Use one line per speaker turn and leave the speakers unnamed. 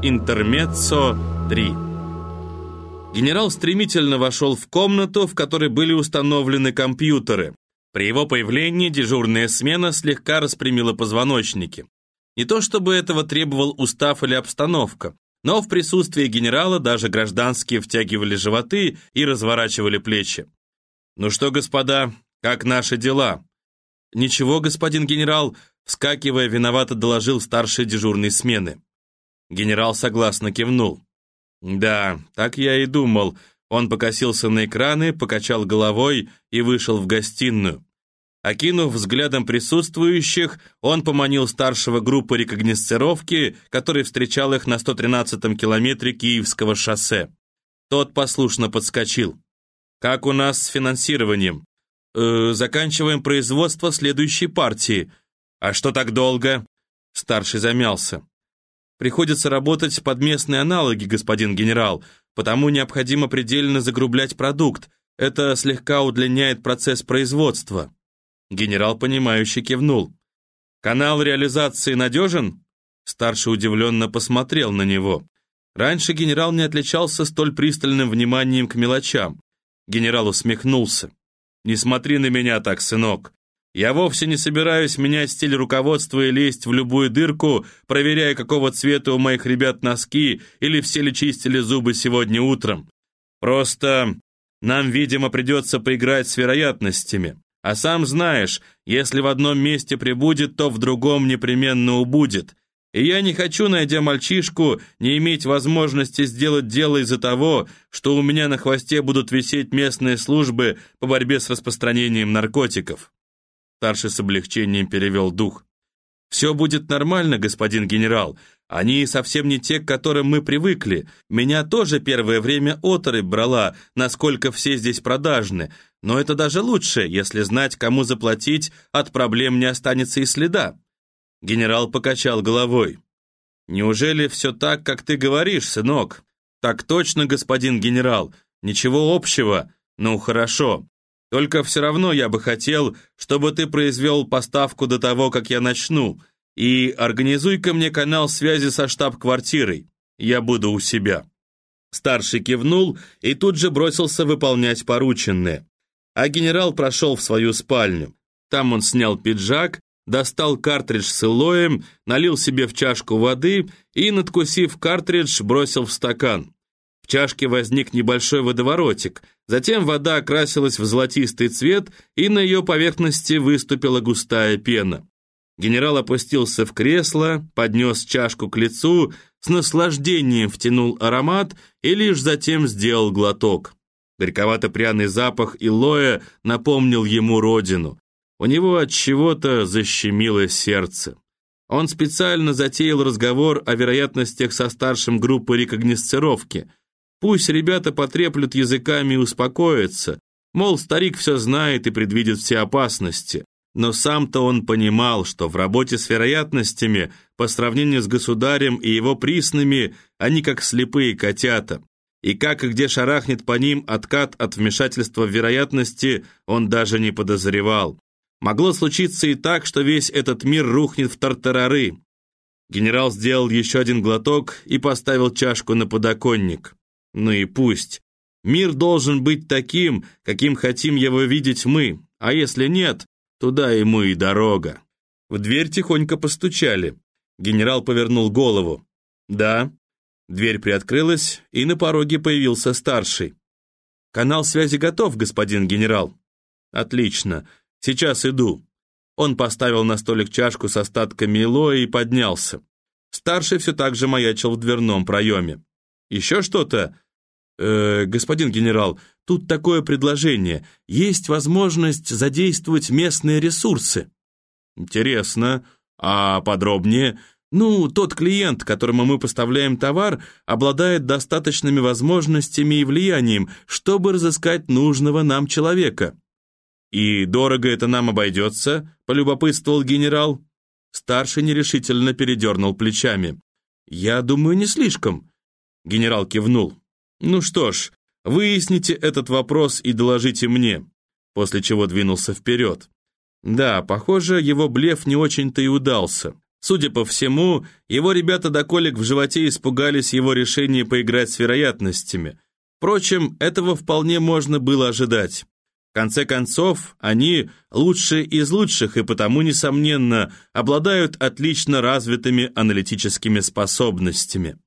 Интермеццо 3 Генерал стремительно вошел в комнату, в которой были установлены компьютеры. При его появлении дежурная смена слегка распрямила позвоночники. Не то чтобы этого требовал устав или обстановка, но в присутствии генерала даже гражданские втягивали животы и разворачивали плечи. «Ну что, господа, как наши дела?» «Ничего, господин генерал», вскакивая, виновато доложил старший дежурной смены. Генерал согласно кивнул. «Да, так я и думал». Он покосился на экраны, покачал головой и вышел в гостиную. Окинув взглядом присутствующих, он поманил старшего группы рекогносцировки, который встречал их на 113-м километре Киевского шоссе. Тот послушно подскочил. «Как у нас с финансированием?» э, «Заканчиваем производство следующей партии». «А что так долго?» Старший замялся. «Приходится работать под местные аналоги, господин генерал, потому необходимо предельно загрублять продукт. Это слегка удлиняет процесс производства». Генерал, понимающе кивнул. «Канал реализации надежен?» Старший удивленно посмотрел на него. Раньше генерал не отличался столь пристальным вниманием к мелочам. Генерал усмехнулся. «Не смотри на меня так, сынок. Я вовсе не собираюсь менять стиль руководства и лезть в любую дырку, проверяя, какого цвета у моих ребят носки или все ли чистили зубы сегодня утром. Просто нам, видимо, придется поиграть с вероятностями. А сам знаешь, если в одном месте прибудет, то в другом непременно убудет. И я не хочу, найдя мальчишку, не иметь возможности сделать дело из-за того, что у меня на хвосте будут висеть местные службы по борьбе с распространением наркотиков». Старший с облегчением перевел дух. «Все будет нормально, господин генерал. Они совсем не те, к которым мы привыкли. Меня тоже первое время оторопь брала, насколько все здесь продажны. Но это даже лучше, если знать, кому заплатить, от проблем не останется и следа». Генерал покачал головой. «Неужели все так, как ты говоришь, сынок?» «Так точно, господин генерал. Ничего общего. Ну, хорошо. Только все равно я бы хотел, чтобы ты произвел поставку до того, как я начну, и организуй-ка мне канал связи со штаб-квартирой. Я буду у себя». Старший кивнул и тут же бросился выполнять порученное а генерал прошел в свою спальню. Там он снял пиджак, достал картридж с илоем, налил себе в чашку воды и, надкусив картридж, бросил в стакан. В чашке возник небольшой водоворотик, затем вода окрасилась в золотистый цвет, и на ее поверхности выступила густая пена. Генерал опустился в кресло, поднес чашку к лицу, с наслаждением втянул аромат и лишь затем сделал глоток. Горьковато-пряный запах Илоя напомнил ему родину. У него от чего-то защемило сердце. Он специально затеял разговор о вероятностях со старшим группы рекогносцировки. Пусть ребята потреплют языками и успокоятся, мол, старик все знает и предвидит все опасности. Но сам-то он понимал, что в работе с вероятностями, по сравнению с государем и его приснами, они как слепые котята. И как и где шарахнет по ним откат от вмешательства в вероятности, он даже не подозревал. Могло случиться и так, что весь этот мир рухнет в тартарары. Генерал сделал еще один глоток и поставил чашку на подоконник. Ну и пусть. Мир должен быть таким, каким хотим его видеть мы, а если нет, туда ему и дорога. В дверь тихонько постучали. Генерал повернул голову. «Да», Дверь приоткрылась, и на пороге появился старший. «Канал связи готов, господин генерал». «Отлично. Сейчас иду». Он поставил на столик чашку с остатками илоя и поднялся. Старший все так же маячил в дверном проеме. «Еще что-то?» «Э, «Господин генерал, тут такое предложение. Есть возможность задействовать местные ресурсы». «Интересно. А подробнее?» Ну, тот клиент, которому мы поставляем товар, обладает достаточными возможностями и влиянием, чтобы разыскать нужного нам человека. «И дорого это нам обойдется?» — полюбопытствовал генерал. Старший нерешительно передернул плечами. «Я думаю, не слишком». Генерал кивнул. «Ну что ж, выясните этот вопрос и доложите мне», после чего двинулся вперед. Да, похоже, его блеф не очень-то и удался. Судя по всему, его ребята до колик в животе испугались его решения поиграть с вероятностями. Впрочем, этого вполне можно было ожидать. В конце концов, они лучшие из лучших и потому, несомненно, обладают отлично развитыми аналитическими способностями.